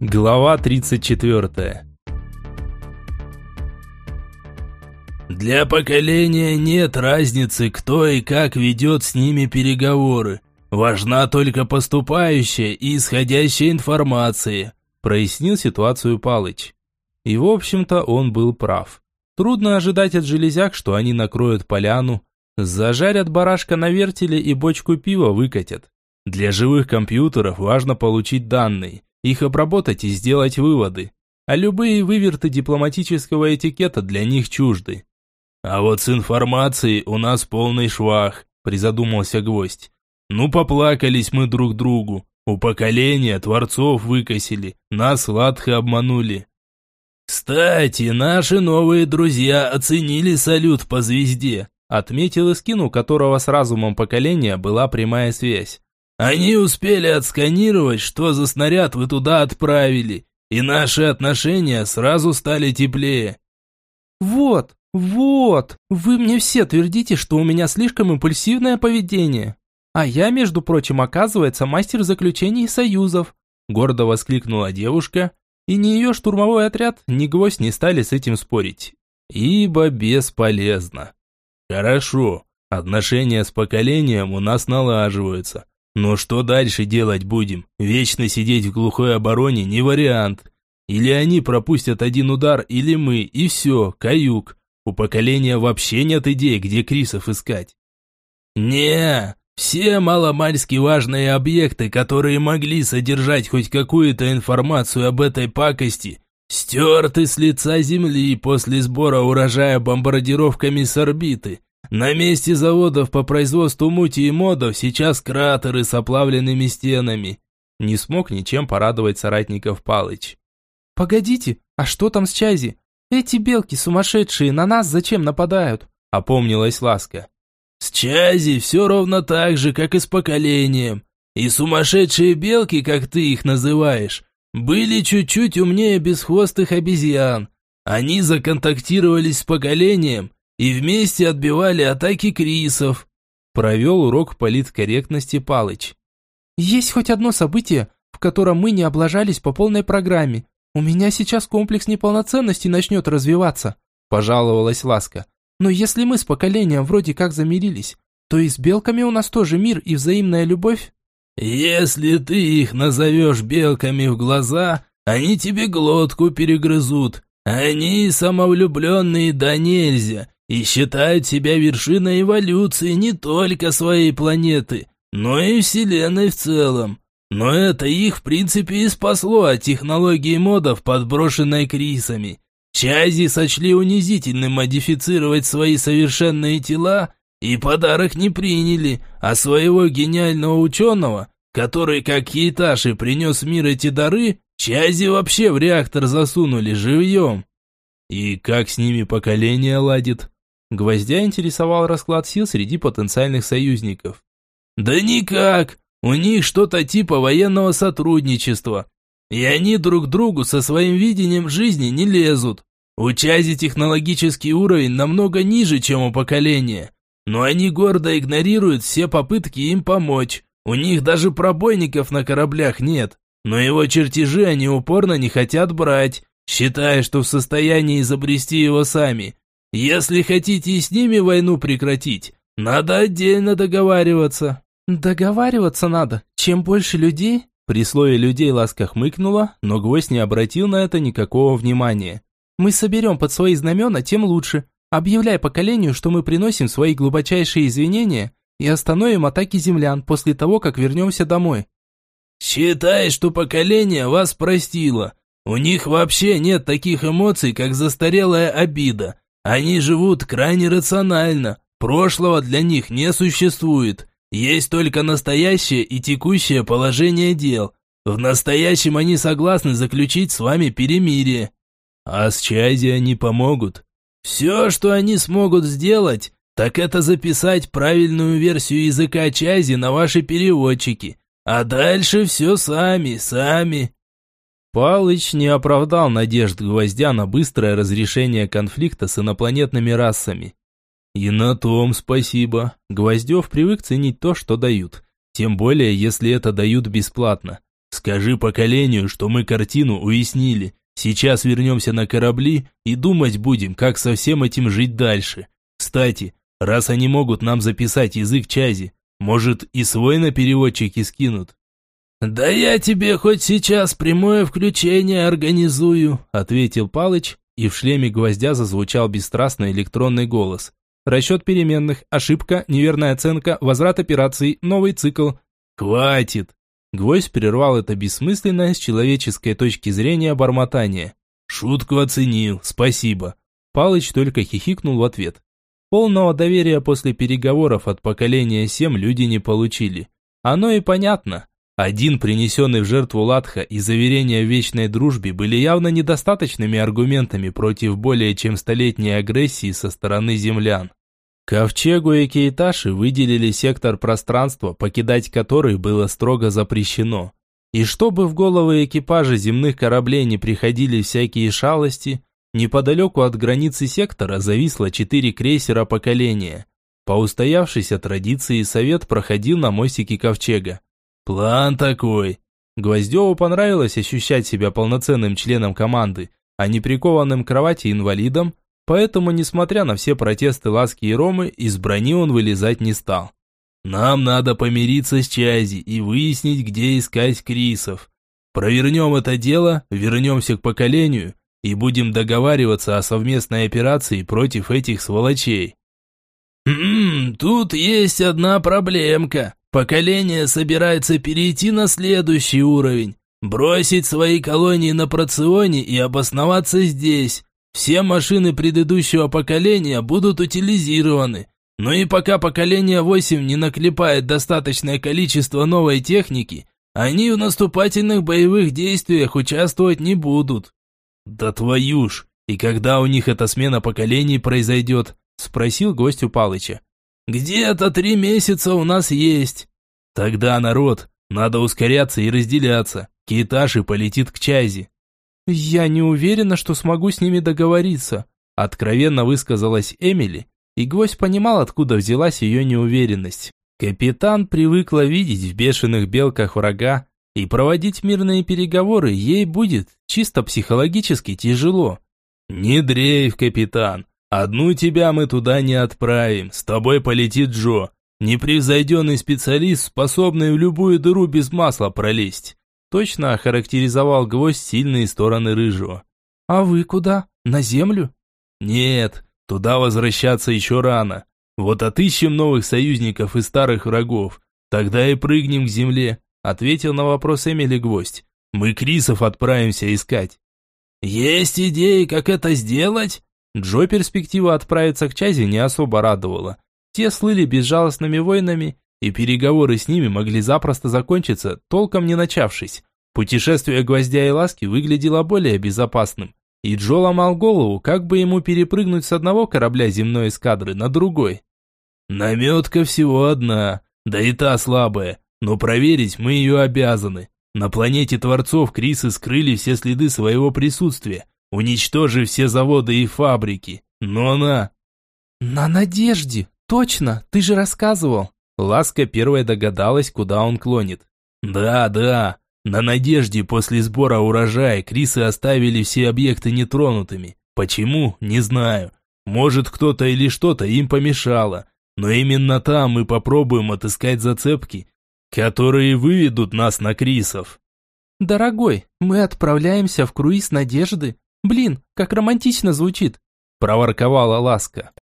Глава 34. Для поколения нет разницы, кто и как ведет с ними переговоры. Важна только поступающая и исходящая информация, прояснил ситуацию Палыч. И в общем-то он был прав. Трудно ожидать от железяк, что они накроют поляну, зажарят барашка на вертеле и бочку пива выкатят. Для живых компьютеров важно получить данные, их обработать и сделать выводы. А любые выверты дипломатического этикета для них чужды. «А вот с информацией у нас полный швах», – призадумался гвоздь. «Ну, поплакались мы друг другу. У поколения творцов выкосили, нас ладхи обманули. Кстати, наши новые друзья оценили салют по звезде», – отметил Искин, у которого с разумом поколения была прямая связь. Они успели отсканировать, что за снаряд вы туда отправили, и наши отношения сразу стали теплее. Вот, вот, вы мне все твердите, что у меня слишком импульсивное поведение. А я, между прочим, оказывается, мастер заключений союзов. Гордо воскликнула девушка, и ни ее штурмовой отряд, ни гвоздь не стали с этим спорить. Ибо бесполезно. Хорошо, отношения с поколением у нас налаживаются. Но что дальше делать будем? Вечно сидеть в глухой обороне не вариант. Или они пропустят один удар, или мы, и все, каюк. У поколения вообще нет идей, где Крисов искать. Не, все маломальски важные объекты, которые могли содержать хоть какую-то информацию об этой пакости, стерты с лица земли после сбора урожая бомбардировками с орбиты. На месте заводов по производству мути и модов сейчас кратеры с оплавленными стенами. Не смог ничем порадовать соратников Палыч. «Погодите, а что там с Чайзи? Эти белки сумасшедшие на нас зачем нападают?» Опомнилась Ласка. «С Чайзи все ровно так же, как и с поколением. И сумасшедшие белки, как ты их называешь, были чуть-чуть умнее бесхвостых обезьян. Они законтактировались с поколением» и вместе отбивали атаки крисов. Провел урок политкорректности Палыч. Есть хоть одно событие, в котором мы не облажались по полной программе. У меня сейчас комплекс неполноценности начнет развиваться, пожаловалась Ласка. Но если мы с поколением вроде как замирились, то и с белками у нас тоже мир и взаимная любовь. Если ты их назовешь белками в глаза, они тебе глотку перегрызут. Они самовлюбленные да нельзя, и считают себя вершиной эволюции не только своей планеты, но и Вселенной в целом. Но это их в принципе и спасло от технологии модов, подброшенной Крисами. Чази сочли унизительным модифицировать свои совершенные тела и подарок не приняли, а своего гениального ученого, который, как Хейташи, принес мир эти дары, Чази вообще в реактор засунули живьем. И как с ними поколение ладит? Гвоздя интересовал расклад сил среди потенциальных союзников. «Да никак! У них что-то типа военного сотрудничества. И они друг другу со своим видением жизни не лезут. У Чази технологический уровень намного ниже, чем у поколения. Но они гордо игнорируют все попытки им помочь. У них даже пробойников на кораблях нет. Но его чертежи они упорно не хотят брать, считая, что в состоянии изобрести его сами. Если хотите и с ними войну прекратить, надо отдельно договариваться». «Договариваться надо. Чем больше людей...» При слове «людей» ласка хмыкнула, но гвоздь не обратил на это никакого внимания. «Мы соберем под свои знамена, тем лучше. Объявляй поколению, что мы приносим свои глубочайшие извинения и остановим атаки землян после того, как вернемся домой». «Считай, что поколение вас простило. У них вообще нет таких эмоций, как застарелая обида. Они живут крайне рационально, прошлого для них не существует. Есть только настоящее и текущее положение дел. В настоящем они согласны заключить с вами перемирие. А с Чайзи они помогут. Все, что они смогут сделать, так это записать правильную версию языка Чайзи на ваши переводчики. А дальше все сами, сами. Палыч не оправдал надежд Гвоздя на быстрое разрешение конфликта с инопланетными расами. И на том спасибо. Гвоздев привык ценить то, что дают. Тем более, если это дают бесплатно. Скажи поколению, что мы картину уяснили. Сейчас вернемся на корабли и думать будем, как со всем этим жить дальше. Кстати, раз они могут нам записать язык Чази, может и свой на переводчике скинут? «Да я тебе хоть сейчас прямое включение организую», — ответил Палыч, и в шлеме гвоздя зазвучал бесстрастный электронный голос. Расчет переменных, ошибка, неверная оценка, возврат операций, новый цикл. «Хватит!» Гвоздь прервал это бессмысленное с человеческой точки зрения бормотание. «Шутку оценил, спасибо». Палыч только хихикнул в ответ. Полного доверия после переговоров от поколения 7 люди не получили. Оно и понятно. Один принесенный в жертву Латха и заверения в вечной дружбе были явно недостаточными аргументами против более чем столетней агрессии со стороны землян. Ковчегу и Кейташи выделили сектор пространства, покидать который было строго запрещено. И чтобы в головы экипажа земных кораблей не приходили всякие шалости, неподалеку от границы сектора зависло четыре крейсера поколения. По устоявшейся традиции совет проходил на мостике Ковчега. План такой. Гвоздеву понравилось ощущать себя полноценным членом команды, а не прикованным к кровати инвалидом, Поэтому, несмотря на все протесты Ласки и Ромы, из брони он вылезать не стал. «Нам надо помириться с Чази и выяснить, где искать Крисов. Провернем это дело, вернемся к поколению и будем договариваться о совместной операции против этих сволочей». «Хм, тут есть одна проблемка. Поколение собирается перейти на следующий уровень, бросить свои колонии на Проционе и обосноваться здесь». Все машины предыдущего поколения будут утилизированы. Но и пока поколение 8 не наклепает достаточное количество новой техники, они в наступательных боевых действиях участвовать не будут. Да твою ж! И когда у них эта смена поколений произойдет? Спросил гость у Палыча. Где-то три месяца у нас есть. Тогда, народ, надо ускоряться и разделяться. Киташи полетит к Чайзе. «Я не уверена, что смогу с ними договориться», откровенно высказалась Эмили, и Гвоздь понимал, откуда взялась ее неуверенность. Капитан привыкла видеть в бешеных белках врага, и проводить мирные переговоры ей будет чисто психологически тяжело. «Не дрейф, капитан, одну тебя мы туда не отправим, с тобой полетит Джо, непревзойденный специалист, способный в любую дыру без масла пролезть. Точно охарактеризовал гвоздь сильные стороны рыжего. «А вы куда? На землю?» «Нет, туда возвращаться еще рано. Вот отыщем новых союзников и старых врагов. Тогда и прыгнем к земле», ответил на вопрос Эмили гвоздь. «Мы Крисов отправимся искать». «Есть идеи, как это сделать?» Джо перспектива отправиться к Чазе не особо радовала. Те слыли безжалостными воинами и переговоры с ними могли запросто закончиться, толком не начавшись. Путешествие гвоздя и ласки выглядело более безопасным, и Джо ломал голову, как бы ему перепрыгнуть с одного корабля земной эскадры на другой. «Наметка всего одна, да и та слабая, но проверить мы ее обязаны. На планете Творцов Крисы скрыли все следы своего присутствия, уничтожив все заводы и фабрики. Но она...» «На надежде, точно, ты же рассказывал». Ласка первая догадалась, куда он клонит. «Да, да. На надежде после сбора урожая Крисы оставили все объекты нетронутыми. Почему? Не знаю. Может, кто-то или что-то им помешало. Но именно там мы попробуем отыскать зацепки, которые выведут нас на Крисов». «Дорогой, мы отправляемся в круиз надежды. Блин, как романтично звучит!» проворковала Ласка.